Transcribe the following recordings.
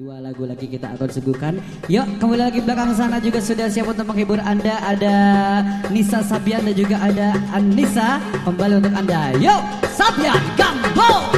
Dua lagu lagi kita akan suguhkan. Yuk, kembali lagi belakang sana juga sudah siap untuk menghibur Anda. Ada Nisa Sabian dan juga ada Anissa. Kembali untuk Anda. Yuk, Sabian, Gambo!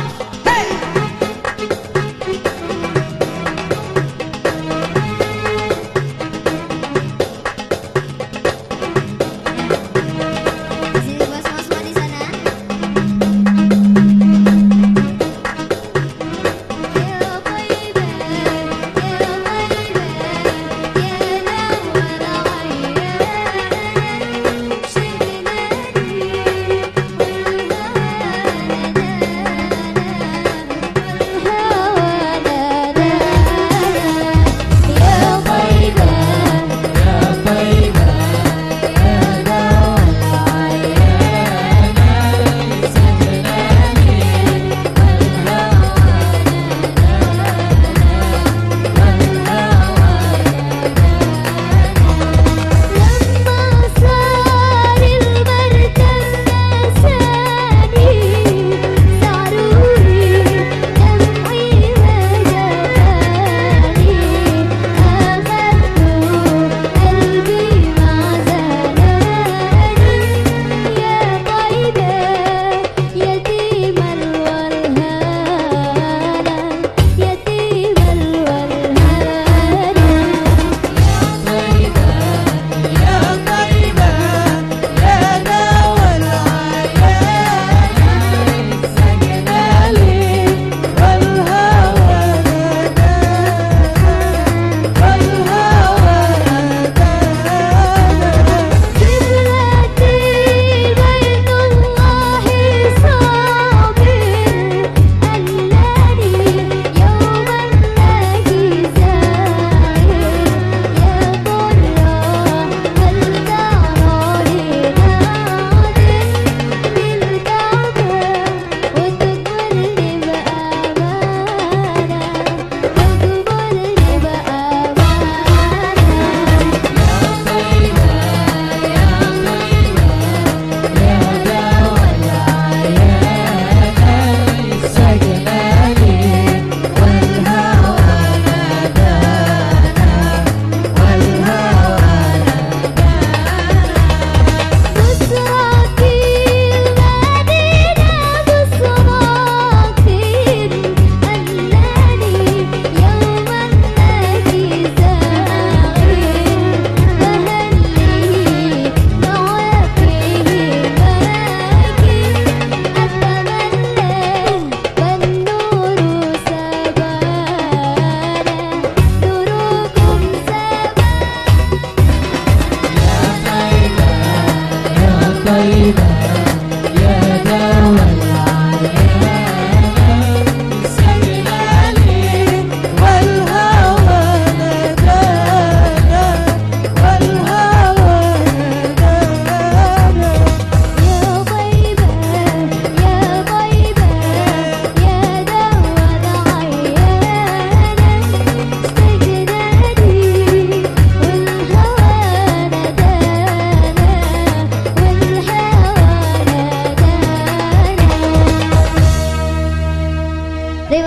Hey.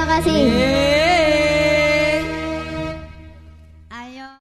haga así.